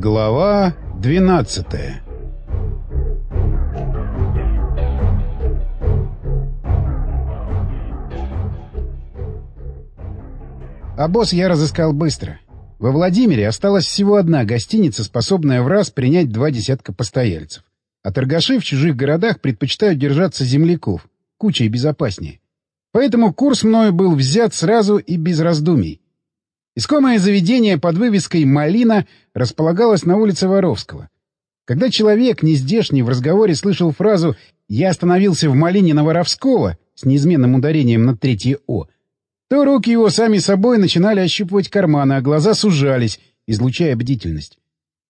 Глава 12 Обоз я разыскал быстро. Во Владимире осталась всего одна гостиница, способная в раз принять два десятка постояльцев. А торгаши в чужих городах предпочитают держаться земляков, кучей безопаснее. Поэтому курс мною был взят сразу и без раздумий. Искомое заведение под вывеской «Малина» располагалось на улице Воровского. Когда человек, нездешний, в разговоре слышал фразу «Я остановился в Малине на Воровского» с неизменным ударением на третье «О», то руки его сами собой начинали ощупывать карманы, а глаза сужались, излучая бдительность.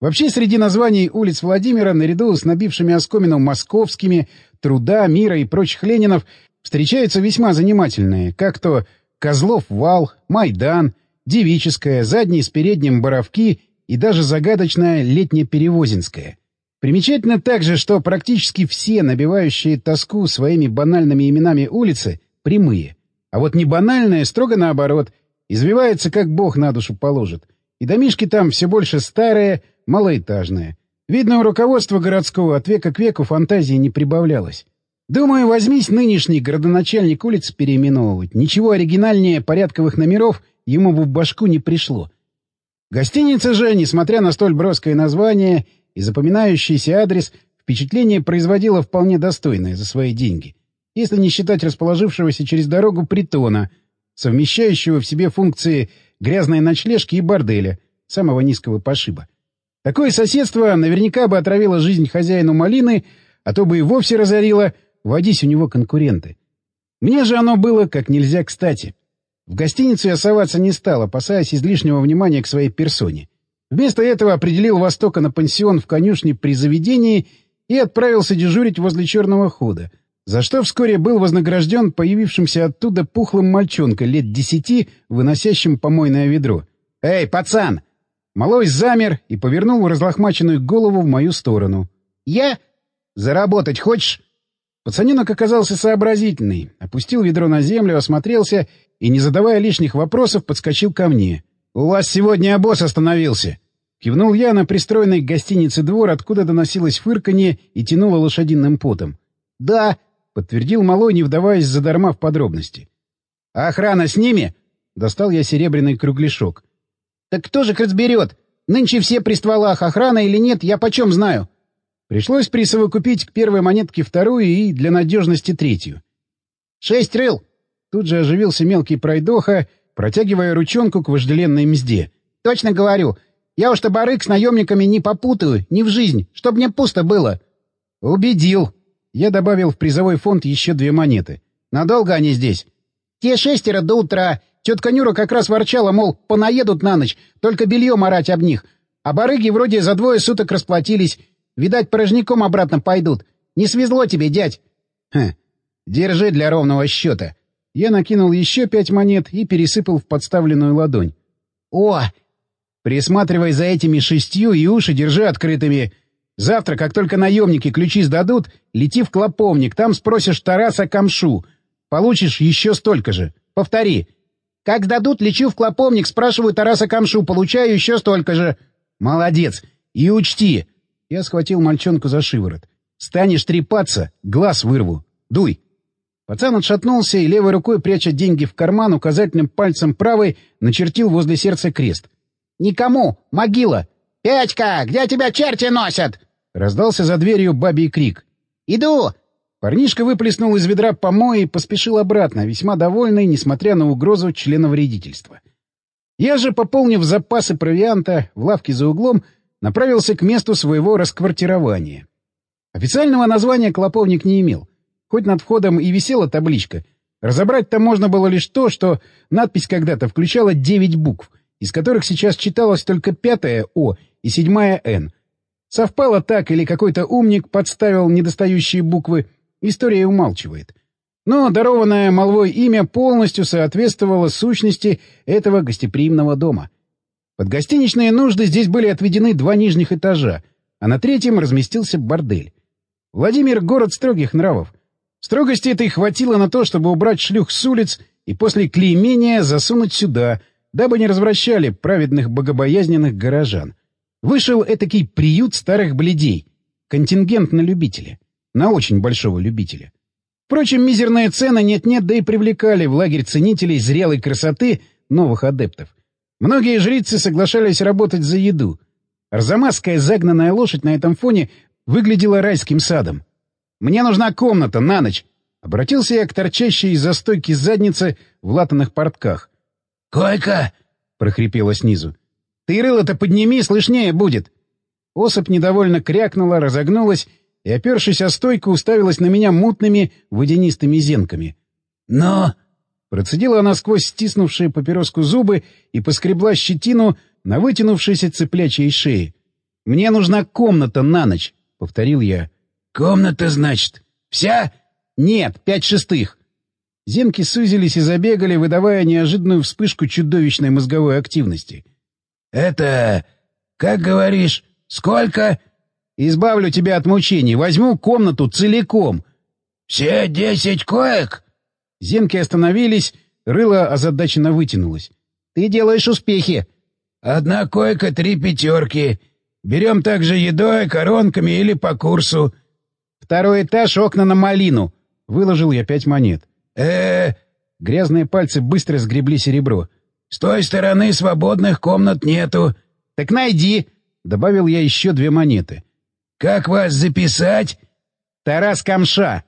Вообще, среди названий улиц Владимира, наряду с набившими оскомину московскими, Труда, Мира и прочих Ленинов, встречаются весьма занимательные, как то Козлов вал, Майдан — девическая, задней с передним боровки и даже загадочная летнеперевозинская. Примечательно также, что практически все набивающие тоску своими банальными именами улицы прямые. А вот не банальные, строго наоборот, извивается, как бог на душу положит. И домишки там все больше старые, малоэтажные. Видно, у руководства городского от века к веку фантазии не прибавлялось. Думаю, возьмись нынешний городоначальник улиц переименовывать. Ничего оригинальнее порядковых номеров ему в башку не пришло. Гостиница же, несмотря на столь броское название и запоминающийся адрес, впечатление производила вполне достойное за свои деньги, если не считать расположившегося через дорогу притона, совмещающего в себе функции грязной ночлежки и борделя, самого низкого пошиба. Такое соседство наверняка бы отравило жизнь хозяину малины, а то бы и вовсе разорило, водись у него конкуренты. Мне же оно было как нельзя кстати. В гостиницу я соваться не стал, опасаясь излишнего внимания к своей персоне. Вместо этого определил Востока на пансион в конюшне при заведении и отправился дежурить возле черного хода, за что вскоре был вознагражден появившимся оттуда пухлым мальчонкой лет десяти, выносящим помойное ведро. «Эй, пацан!» Малой замер и повернул разлохмаченную голову в мою сторону. «Я? Заработать хочешь?» Пацаненок оказался сообразительный, опустил ведро на землю, осмотрелся и, не задавая лишних вопросов, подскочил ко мне. «У вас сегодня обоз остановился!» Кивнул я на пристроенной к гостинице двор, откуда доносилось фырканье и тянуло лошадиным потом. «Да!» — подтвердил малой, не вдаваясь задарма в подробности. «А охрана с ними?» — достал я серебряный кругляшок. «Так кто же их разберет? Нынче все при стволах, охрана или нет, я почем знаю?» Пришлось присовокупить к первой монетке вторую и, для надежности, третью. «Шесть рыл!» Тут же оживился мелкий пройдоха, протягивая ручонку к вожделенной мзде. «Точно говорю. Я уж табарык с наемниками не попутаю, ни в жизнь, чтоб мне пусто было». «Убедил». Я добавил в призовой фонд еще две монеты. «Надолго они здесь?» «Те шестеро до утра. Тетка Нюра как раз ворчала, мол, понаедут на ночь, только белье марать об них. А барыги вроде за двое суток расплатились. Видать, порожняком обратно пойдут. Не свезло тебе, дядь». «Хм, держи для ровного счета. Я накинул еще пять монет и пересыпал в подставленную ладонь. «О! Присматривай за этими шестью и уши держи открытыми. Завтра, как только наемники ключи сдадут, лети в Клоповник, там спросишь Тараса Камшу. Получишь еще столько же. Повтори. Как сдадут, лечу в Клоповник, спрашиваю Тараса Камшу, получаю еще столько же. Молодец. И учти. Я схватил мальчонку за шиворот. Станешь трепаться, глаз вырву. Дуй. Пацан отшатнулся и левой рукой, пряча деньги в карман, указательным пальцем правой начертил возле сердца крест. «Никому! Могила! Петька, где тебя черти носят?» Раздался за дверью бабий крик. «Иду!» Парнишка выплеснул из ведра помои и поспешил обратно, весьма довольный, несмотря на угрозу членовредительства. Я же, пополнив запасы провианта в лавке за углом, направился к месту своего расквартирования. Официального названия клоповник не имел — Хоть над входом и висела табличка, разобрать там можно было лишь то, что надпись когда-то включала девять букв, из которых сейчас читалось только пятое «О» и седьмая «Н». Совпало так, или какой-то умник подставил недостающие буквы, история умалчивает. Но дарованное молвой имя полностью соответствовало сущности этого гостеприимного дома. Под гостиничные нужды здесь были отведены два нижних этажа, а на третьем разместился бордель. Владимир — город строгих нравов, Строгости этой хватило на то, чтобы убрать шлюх с улиц и после клеймения засунуть сюда, дабы не развращали праведных богобоязненных горожан. Вышел этакий приют старых бледей. Контингент на любителя. На очень большого любителя. Впрочем, мизерные цены нет-нет, да и привлекали в лагерь ценителей зрелой красоты новых адептов. Многие жрицы соглашались работать за еду. Арзамасская загнанная лошадь на этом фоне выглядела райским садом. «Мне нужна комната на ночь!» Обратился я к торчащей из-за стойки заднице в латаных портках. «Койка!» — прохрипело снизу. «Ты рыло-то подними, слышнее будет!» Особь недовольно крякнула, разогнулась и, опершись о стойку, уставилась на меня мутными водянистыми зенками. «Но...» Процедила она сквозь стиснувшие папироску зубы и поскребла щетину на вытянувшейся цыплячьей шее. «Мне нужна комната на ночь», — повторил я. «Комната, значит? Вся?» «Нет, пять шестых». Зенки сузились и забегали, выдавая неожиданную вспышку чудовищной мозговой активности. «Это... как говоришь, сколько?» «Избавлю тебя от мучений. Возьму комнату целиком». «Все десять коек?» Зенки остановились, рыло озадаченно вытянулось. «Ты делаешь успехи!» «Одна койка, три пятерки. Берем также едой, коронками или по курсу». «Второй этаж, окна на малину». Выложил я пять монет. э Грязные пальцы быстро сгребли серебро. «С той стороны свободных комнат нету». «Так найди!» — добавил я еще две монеты. «Как вас записать?» «Тарас Камша».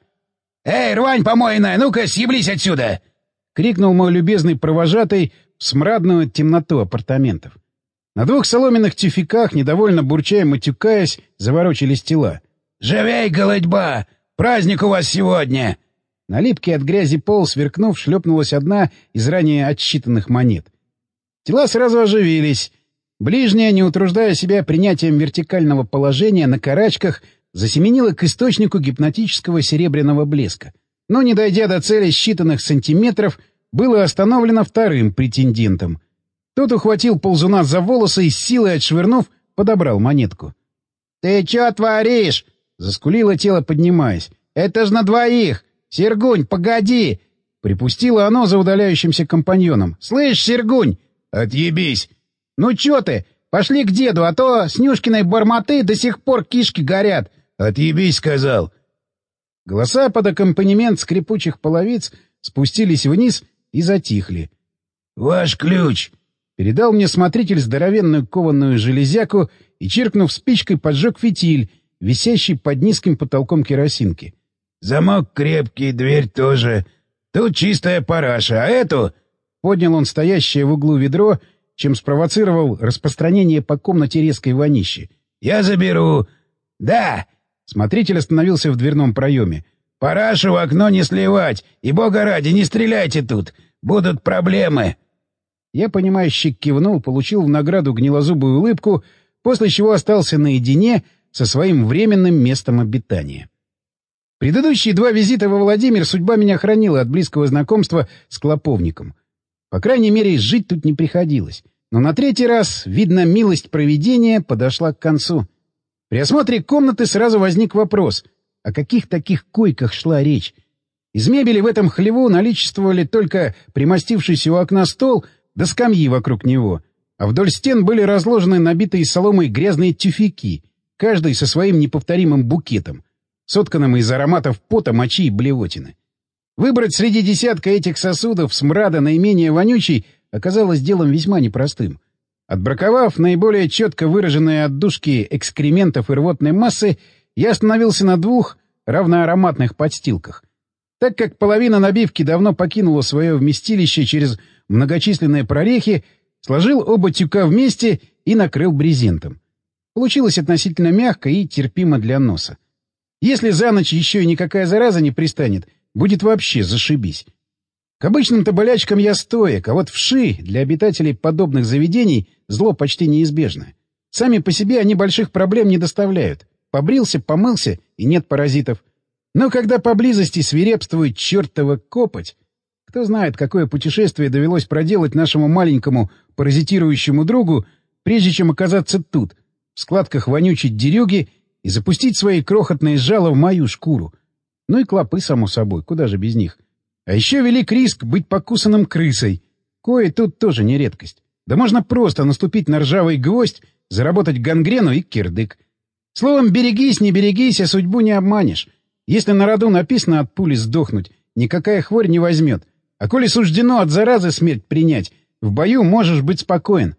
«Эй, рвань помойная, ну-ка, съеблись отсюда!» — крикнул мой любезный провожатый в смрадную темноту апартаментов. На двух соломенных тюфяках, недовольно бурчая матюкаясь, заворочились тела. «Живей, голодьба! Праздник у вас сегодня!» На липкий от грязи пол, сверкнув, шлепнулась одна из ранее отсчитанных монет. Тела сразу оживились. Ближняя, не утруждая себя принятием вертикального положения на карачках, засеменила к источнику гипнотического серебряного блеска. Но, не дойдя до цели считанных сантиметров, было остановлено вторым претендентом. Тот ухватил ползуна за волосы и, силой отшвырнув, подобрал монетку. — Ты чё творишь? — заскулило тело, поднимаясь. — Это ж на двоих! Сергунь, погоди! Припустило оно за удаляющимся компаньоном. — Слышь, Сергунь! — Отъебись! — Ну чё ты? Пошли к деду, а то с Нюшкиной барматы до сих пор кишки горят. «Отъебись!» — сказал. Голоса под аккомпанемент скрипучих половиц спустились вниз и затихли. «Ваш ключ!» — передал мне смотритель здоровенную кованую железяку и, чиркнув спичкой, поджег фитиль, висящий под низким потолком керосинки. «Замок крепкий, дверь тоже. Тут чистая параша, а эту...» Поднял он стоящее в углу ведро, чем спровоцировал распространение по комнате резкой вонищи. «Я заберу. Да, Смотритель остановился в дверном проеме. «Парашу в окно не сливать! И, бога ради, не стреляйте тут! Будут проблемы!» Я, понимающе кивнул, получил в награду гнилозубую улыбку, после чего остался наедине со своим временным местом обитания. Предыдущие два визита во Владимир судьба меня хранила от близкого знакомства с Клоповником. По крайней мере, жить тут не приходилось. Но на третий раз, видно, милость провидения подошла к концу — при осмотре комнаты сразу возник вопрос, о каких таких койках шла речь. Из мебели в этом хлеву наличествовали только примостившийся у окна стол да скамьи вокруг него, а вдоль стен были разложены набитые соломой грязные тюфяки, каждый со своим неповторимым букетом, сотканным из ароматов пота, мочи и блевотины. Выбрать среди десятка этих сосудов смрада наименее вонючий оказалось делом весьма непростым — Отбраковав наиболее четко выраженные отдушки экскрементов и рвотной массы, я остановился на двух равноароматных подстилках. Так как половина набивки давно покинула свое вместилище через многочисленные прорехи, сложил оба тюка вместе и накрыл брезентом. Получилось относительно мягко и терпимо для носа. Если за ночь еще и никакая зараза не пристанет, будет вообще зашибись. К обычным-то болячкам я стоек, а вот вши для обитателей подобных заведений зло почти неизбежно. Сами по себе они больших проблем не доставляют. Побрился, помылся, и нет паразитов. Но когда поблизости свирепствует чертова копоть, кто знает, какое путешествие довелось проделать нашему маленькому паразитирующему другу, прежде чем оказаться тут, в складках вонючей дерюги, и запустить свои крохотные жало в мою шкуру. Ну и клопы, само собой, куда же без них — а еще велик риск быть покусанным крысой. Кое тут тоже не редкость. Да можно просто наступить на ржавый гвоздь заработать гангрену и кирдык. Словом, берегись, не берегись, а судьбу не обманешь. Если на роду написано от пули сдохнуть, никакая хворь не возьмет. А коли суждено от заразы смерть принять, в бою можешь быть спокоен.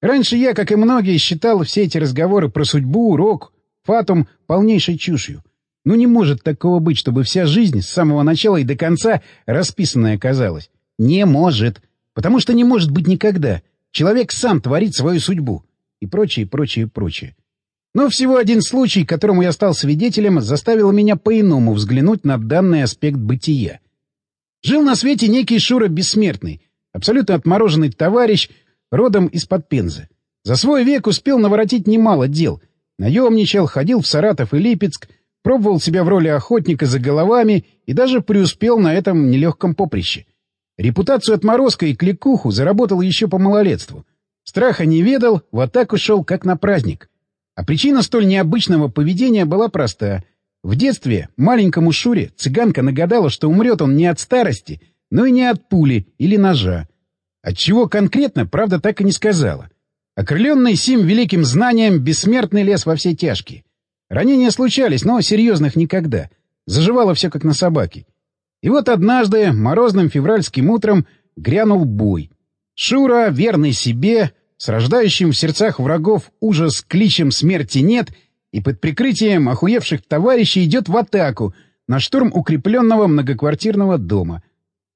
Раньше я, как и многие, считал все эти разговоры про судьбу, рок, фатум полнейшей чушью. Ну не может такого быть, чтобы вся жизнь с самого начала и до конца расписанная оказалась. Не может. Потому что не может быть никогда. Человек сам творит свою судьбу. И прочее, прочее, прочее. Но всего один случай, которому я стал свидетелем, заставил меня по-иному взглянуть на данный аспект бытия. Жил на свете некий Шура Бессмертный, абсолютно отмороженный товарищ, родом из-под Пензы. За свой век успел наворотить немало дел. Наемничал, ходил в Саратов и Липецк, пробовал себя в роли охотника за головами и даже преуспел на этом нелегком поприще. Репутацию отморозка и кликуху заработал еще по малолетству. Страха не ведал, в атаку шел как на праздник. А причина столь необычного поведения была проста. В детстве маленькому Шуре цыганка нагадала, что умрет он не от старости, но и не от пули или ножа. От чего конкретно, правда, так и не сказала. Окрыленный сим великим знанием, бессмертный лес во все тяжкие. Ранения случались, но серьезных никогда. Заживало все как на собаке. И вот однажды, морозным февральским утром, грянул бой. Шура, верный себе, с рождающим в сердцах врагов ужас кличем «смерти нет» и под прикрытием охуевших товарищей идет в атаку на штурм укрепленного многоквартирного дома.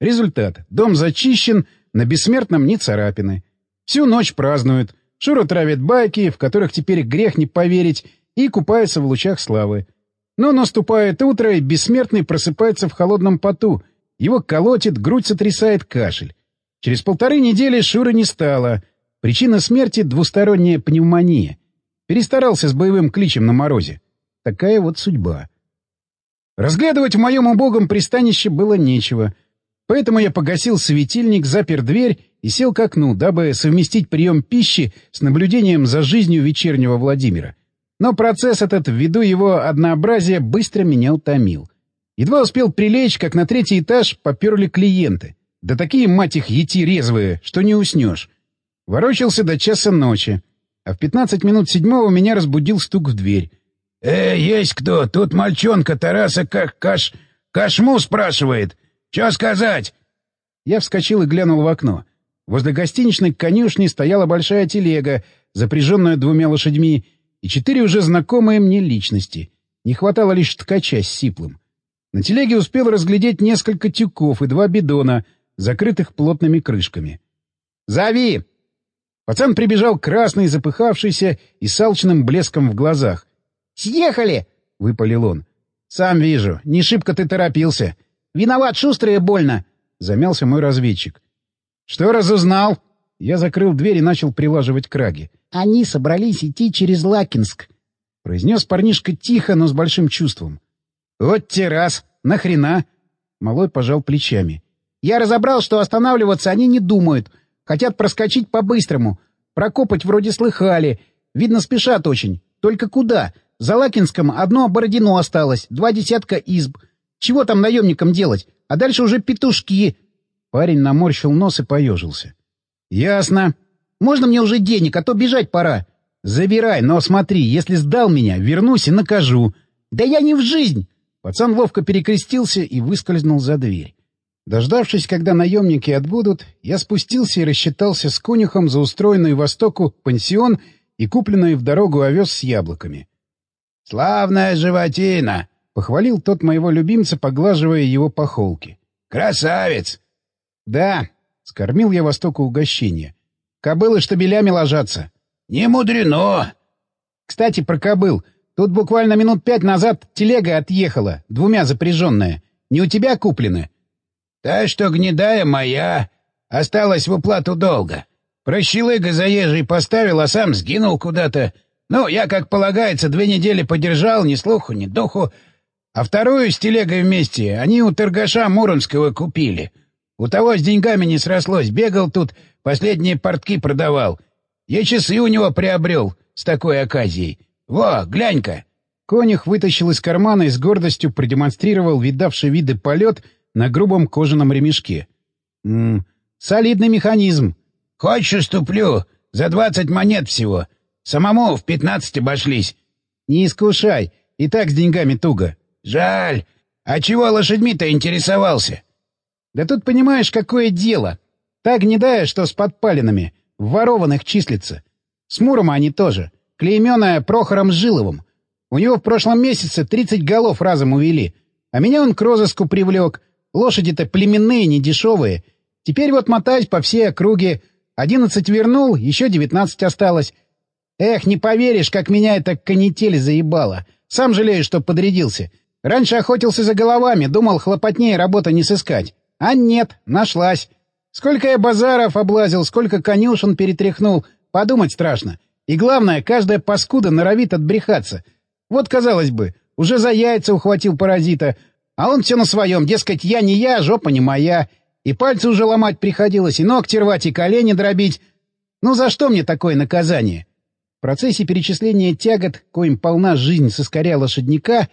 Результат. Дом зачищен, на бессмертном ни царапины. Всю ночь празднуют. Шура травит байки, в которых теперь грех не поверить, и купается в лучах славы. Но наступает утро, и бессмертный просыпается в холодном поту. Его колотит, грудь сотрясает кашель. Через полторы недели Шуры не стало. Причина смерти — двусторонняя пневмония. Перестарался с боевым кличем на морозе. Такая вот судьба. Разглядывать в моем убогом пристанище было нечего. Поэтому я погасил светильник, запер дверь и сел к окну, дабы совместить прием пищи с наблюдением за жизнью вечернего Владимира. Но процесс этот, ввиду его однообразия, быстро меня утомил. Едва успел прилечь, как на третий этаж поперли клиенты. Да такие, мать их, ети резвые, что не уснешь. Ворочался до часа ночи. А в пятнадцать минут седьмого меня разбудил стук в дверь. «Э, есть кто? Тут мальчонка Тараса как каш... кашму спрашивает. Че сказать?» Я вскочил и глянул в окно. Возле гостиничной конюшни стояла большая телега, запряженная двумя лошадьми, и четыре уже знакомые мне личности. Не хватало лишь ткача с сиплым. На телеге успел разглядеть несколько тюков и два бидона, закрытых плотными крышками. «Зови!» Пацан прибежал красный, запыхавшийся и с алчным блеском в глазах. «Съехали!» — выпалил он. «Сам вижу. Не шибко ты торопился. Виноват, шустрый и больно!» — замялся мой разведчик. «Что разузнал?» Я закрыл дверь и начал прилаживать краги. Они собрались идти через Лакинск. — произнес парнишка тихо, но с большим чувством. — Вот те раз! Нахрена? Малой пожал плечами. — Я разобрал, что останавливаться они не думают. Хотят проскочить по-быстрому. Прокопать вроде слыхали. Видно, спешат очень. Только куда? За Лакинском одно Бородино осталось, два десятка изб. Чего там наемникам делать? А дальше уже петушки. Парень наморщил нос и поежился. — Ясно. Можно мне уже денег, а то бежать пора. Забирай, но смотри, если сдал меня, вернусь и накажу. Да я не в жизнь. Пацан ловко перекрестился и выскользнул за дверь. Дождавшись, когда наемники отбудут, я спустился и рассчитался с конюхом за устроенный востоку пансион и купленный в дорогу овес с яблоками. — Славная животина! — похвалил тот моего любимца, поглаживая его по холке. — Красавец! — Да, — скормил я востоку угощение. Кобылы штабелями ложатся. — Не мудрено. — Кстати, про кобыл. Тут буквально минут пять назад телега отъехала, двумя запряженная. Не у тебя куплены? — Та, что гнедая, моя. Осталась в уплату долга. Прощелыга заезжий поставил, а сам сгинул куда-то. Ну, я, как полагается, две недели подержал, ни слуху, ни духу. А вторую с телегой вместе они у торгаша Муромского купили. У того с деньгами не срослось, бегал тут Последние портки продавал. Я часы у него приобрел с такой оказией. Во, глянь-ка!» Конюх вытащил из кармана и с гордостью продемонстрировал видавший виды полет на грубом кожаном ремешке. «М -м, солидный механизм». «Хочешь, уступлю? За двадцать монет всего. Самому в пятнадцать обошлись. — Не искушай, и так с деньгами туго. — Жаль. А чего лошадьми-то интересовался? — Да тут понимаешь, какое дело. Так гнедая, что с подпалинами. Ворованных числится. С Муром они тоже. Клейменная Прохором Жиловым. У него в прошлом месяце тридцать голов разом увели. А меня он к розыску привлек. Лошади-то племенные, не дешевые. Теперь вот мотаюсь по всей округе. Одиннадцать вернул, еще девятнадцать осталось. Эх, не поверишь, как меня эта канитель заебала. Сам жалею, что подрядился. Раньше охотился за головами, думал, хлопотнее работа не сыскать. А нет, нашлась. Сколько я базаров облазил, сколько конюшен перетряхнул. Подумать страшно. И главное, каждая паскуда норовит отбрехаться. Вот, казалось бы, уже за яйца ухватил паразита, а он все на своем, дескать, я не я, жопа не моя. И пальцы уже ломать приходилось, и ногти рвать, и колени дробить. Ну за что мне такое наказание? В процессе перечисления тягот, коим полна жизнь соскоря лошадника,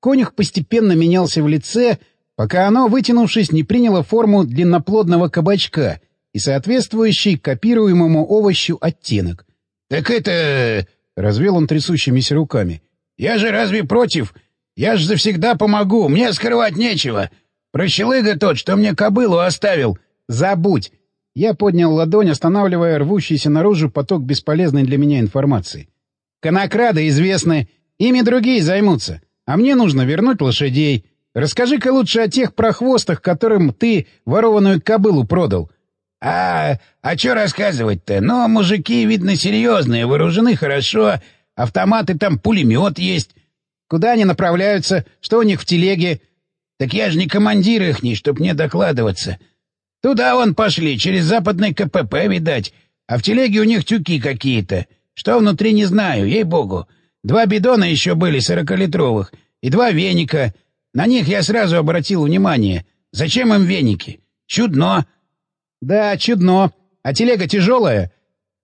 конюх постепенно менялся в лице, пока оно, вытянувшись, не приняло форму длинноплодного кабачка и соответствующий копируемому овощу оттенок. — Так это... — развел он трясущимися руками. — Я же разве против? Я ж завсегда помогу, мне скрывать нечего. Прощелыга тот, что мне кобылу оставил. Забудь. Я поднял ладонь, останавливая рвущийся наружу поток бесполезной для меня информации. Конокрады известны, ими другие займутся. А мне нужно вернуть лошадей. Расскажи-ка лучше о тех прохвостах, которым ты ворованную кобылу продал. — А, а что рассказывать-то? Ну, мужики, видно, серьезные, вооружены хорошо, автоматы там, пулемет есть. Куда они направляются? Что у них в телеге? Так я же не командир ихний, чтоб мне докладываться. Туда вон пошли, через западный КПП, видать. А в телеге у них тюки какие-то. Что внутри, не знаю, ей-богу. Два бидона еще были сорокалитровых и два веника. На них я сразу обратил внимание. Зачем им веники? Чудно. Да, чудно. А телега тяжелая?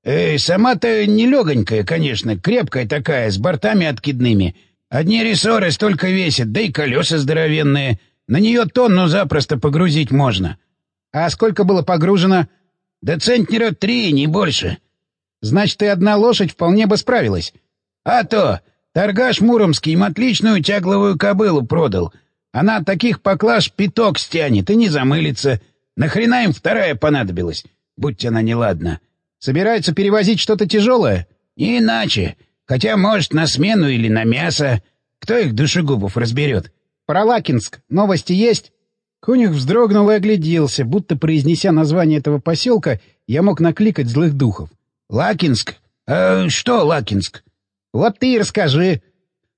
Эй, сама-то нелегонькая, конечно, крепкая такая, с бортами откидными. Одни рессоры столько весят, да и колеса здоровенные. На нее тонну запросто погрузить можно. А сколько было погружено? Да центнера три, не больше. Значит, и одна лошадь вполне бы справилась. А то! Торгаш Муромский им отличную тягловую кобылу продал. Она от таких поклаж пяток стянет и не замылится. Нахрена им вторая понадобилась? Будь она неладна. Собираются перевозить что-то тяжелое? Не иначе. Хотя, может, на смену или на мясо. Кто их душегубов разберет? Про Лакинск новости есть? Конюх вздрогнул и огляделся, будто произнеся название этого поселка, я мог накликать злых духов. Лакинск? А что Лакинск? Вот ты и расскажи.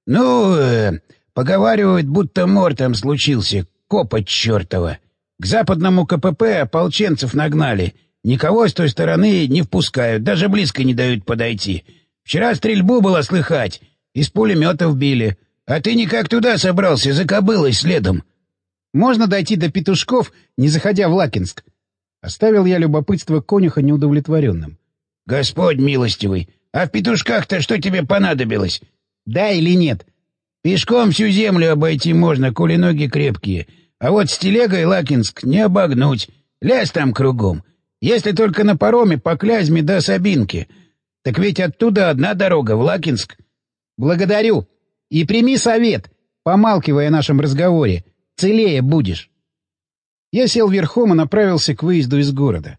Ну, э, поговаривают, будто мор там случился, копоть чертова. К западному КПП ополченцев нагнали. Никого с той стороны не впускают, даже близко не дают подойти. Вчера стрельбу было слыхать. Из пулеметов били. А ты никак туда собрался, за кобылой следом. Можно дойти до петушков, не заходя в Лакинск. Оставил я любопытство конюха неудовлетворенным. — Господь милостивый, а в петушках-то что тебе понадобилось? — Да или нет? — Пешком всю землю обойти можно, коли ноги крепкие. А вот с телегой Лакинск не обогнуть. Лясь там кругом. Если только на пароме по Клязьме до Сабинки — так ведь оттуда одна дорога в Лакинск. Благодарю. И прими совет, помалкивая о нашем разговоре. Целее будешь. Я сел верхом и направился к выезду из города.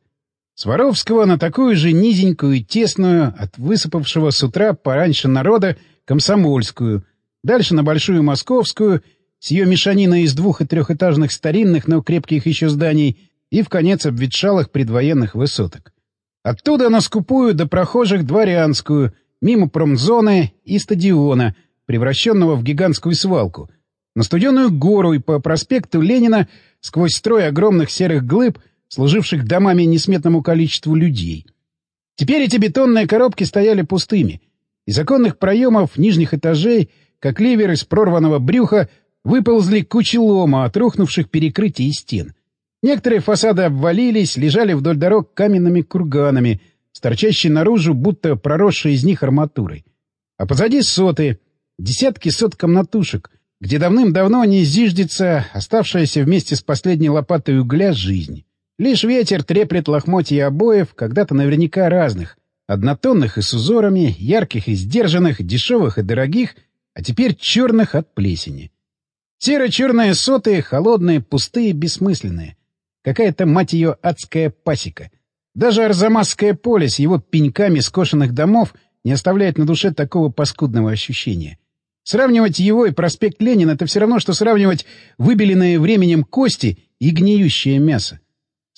Сваровского на такую же низенькую и тесную, от высыпавшего с утра пораньше народа, комсомольскую, дальше на Большую Московскую, с ее мешаниной из двух- и трехэтажных старинных, но крепких еще зданий, и, в конец, обветшалых предвоенных высоток. Оттуда на скупую до прохожих дворянскую, мимо промзоны и стадиона, превращенного в гигантскую свалку, на студеную гору и по проспекту Ленина сквозь строй огромных серых глыб, служивших домами несметному количеству людей. Теперь эти бетонные коробки стояли пустыми. Из оконных проемов нижних этажей, как ливер из прорванного брюха, выползли кучи лома от рухнувших перекрытий и стен. Некоторые фасады обвалились, лежали вдоль дорог каменными курганами, торчащие наружу, будто проросшие из них арматурой. А позади соты, десятки сот комнатушек, где давным-давно не зиждется оставшаяся вместе с последней лопатой угля жизнь. Лишь ветер треплет лохмотья обоев, когда-то наверняка разных, Однотонных и с узорами, ярких и сдержанных, дешевых и дорогих, а теперь черных от плесени. Серо-черные соты, холодные, пустые, бессмысленные. Какая-то, мать ее, адская пасека. Даже Арзамасское поле с его пеньками скошенных домов не оставляет на душе такого паскудного ощущения. Сравнивать его и проспект Ленина — это все равно, что сравнивать выбеленные временем кости и гниющее мясо.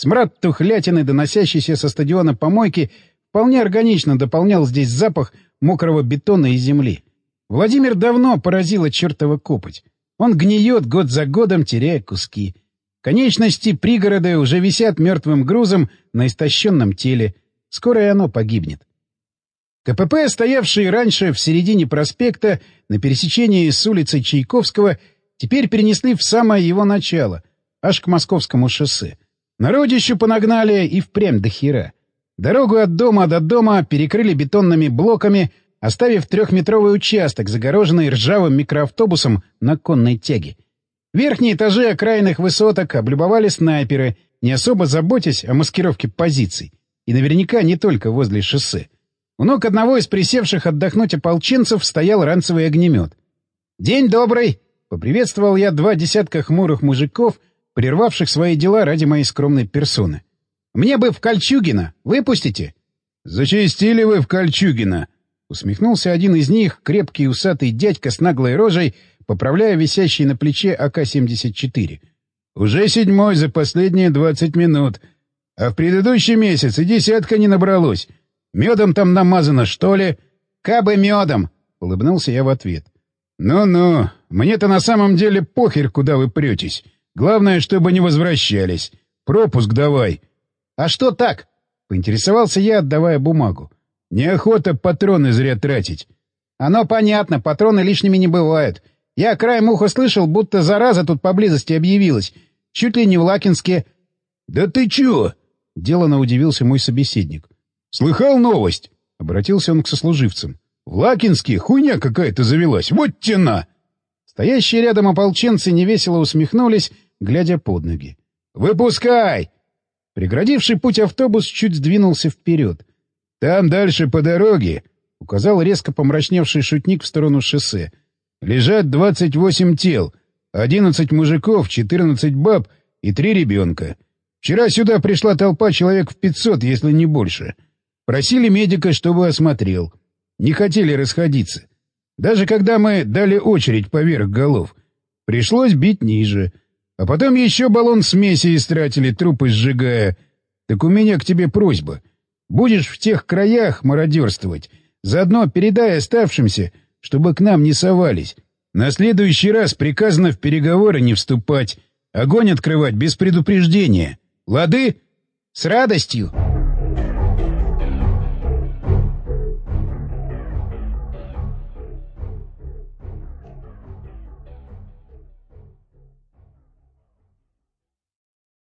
Смрад тухлятины, доносящийся со стадиона помойки, вполне органично дополнял здесь запах мокрого бетона и земли. Владимир давно поразила чертова копоть. Он гниет год за годом, теряя куски. Конечности пригорода уже висят мертвым грузом на истощенном теле. Скоро и оно погибнет. КПП, стоявший раньше в середине проспекта, на пересечении с улицей Чайковского, теперь перенесли в самое его начало, аж к Московскому шоссе. Народищу понагнали и впрямь до хера. Дорогу от дома до дома перекрыли бетонными блоками, оставив трехметровый участок, загороженный ржавым микроавтобусом на конной тяге. Верхние этажи окраинных высоток облюбовали снайперы, не особо заботясь о маскировке позиций. И наверняка не только возле шоссе. У ног одного из присевших отдохнуть ополченцев стоял ранцевый огнемет. «День добрый!» — поприветствовал я два десятка хмурых мужиков, прервавших свои дела ради моей скромной персоны. «Мне бы в Кольчугино. Выпустите?» «Зачастили вы в Кольчугино!» Усмехнулся один из них, крепкий усатый дядька с наглой рожей, поправляя висящий на плече АК-74. «Уже седьмой за последние двадцать минут. А в предыдущий месяц и десятка не набралось. Медом там намазано, что ли?» «Кабы медом!» — улыбнулся я в ответ. «Ну-ну, мне-то на самом деле похер, куда вы претесь. Главное, чтобы не возвращались. Пропуск давай». «А что так?» — поинтересовался я, отдавая бумагу. Неохота патроны зря тратить. Оно понятно, патроны лишними не бывают. Я краем уха слышал, будто зараза тут поблизости объявилась. Чуть ли не в Лакинске. — Да ты чё? — делано удивился мой собеседник. — Слыхал новость? — обратился он к сослуживцам. — В Лакинске хуйня какая-то завелась. Вот тена! Стоящие рядом ополченцы невесело усмехнулись, глядя под ноги. «Выпускай!» Преградивший путь автобус чуть сдвинулся вперед. Там дальше по дороге, — указал резко помрачневший шутник в сторону шоссе, — лежат двадцать восемь тел, одиннадцать мужиков, четырнадцать баб и три ребенка. Вчера сюда пришла толпа человек в пятьсот, если не больше. Просили медика, чтобы осмотрел. Не хотели расходиться. Даже когда мы дали очередь поверх голов. Пришлось бить ниже. А потом еще баллон смеси истратили, трупы сжигая. Так у меня к тебе просьба — Будешь в тех краях мародерствовать, заодно передай оставшимся, чтобы к нам не совались. На следующий раз приказано в переговоры не вступать, огонь открывать без предупреждения. Лады? С радостью!